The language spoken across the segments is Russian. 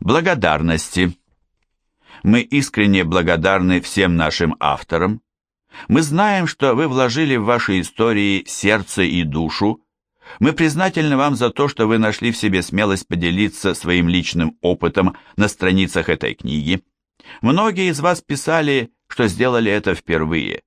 Благодарности. Мы искренне благодарны всем нашим авторам. Мы знаем, что вы вложили в ваши истории сердце и душу. Мы признательны вам за то, что вы нашли в себе смелость поделиться своим личным опытом на страницах этой книги. Многие из вас писали, что сделали это впервые.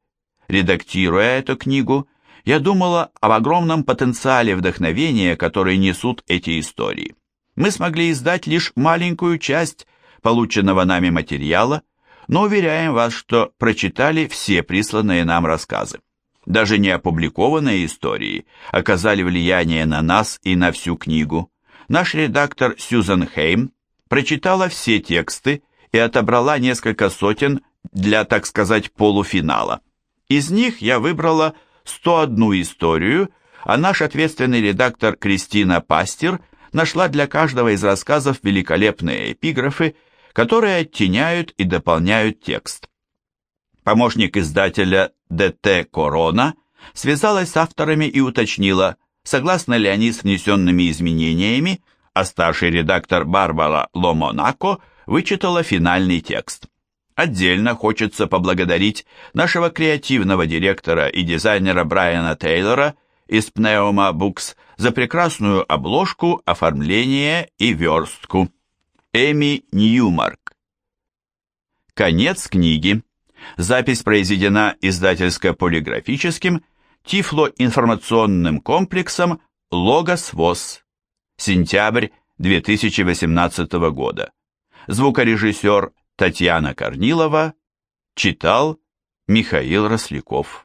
Редактируя эту книгу, я думала об огромном потенциале вдохновения, который несут эти истории. Мы смогли издать лишь маленькую часть полученного нами материала, но уверяем вас, что прочитали все присланные нам рассказы. Даже не опубликованные истории оказали влияние на нас и на всю книгу. Наш редактор Сьюзан Хейм прочитала все тексты и отобрала несколько сотен для, так сказать, полуфинала. Из них я выбрала 101 историю, а наш ответственный редактор Кристина Пастер нашла для каждого из рассказов великолепные эпиграфы, которые оттеняют и дополняют текст. Помощник издателя ДТ «Корона» связалась с авторами и уточнила, согласны ли они с внесенными изменениями, а старший редактор Барбара Ломонако вычитала финальный текст. Отдельно хочется поблагодарить нашего креативного директора и дизайнера Брайана Тейлора из Pneuma Books за прекрасную обложку, оформление и верстку. Эми Ньюмарк. Конец книги. Запись произведена издательско-полиграфическим Тифло-информационным комплексом «Логос ВОЗ». Сентябрь 2018 года. Звукорежиссер Татьяна Корнилова. Читал Михаил Росляков.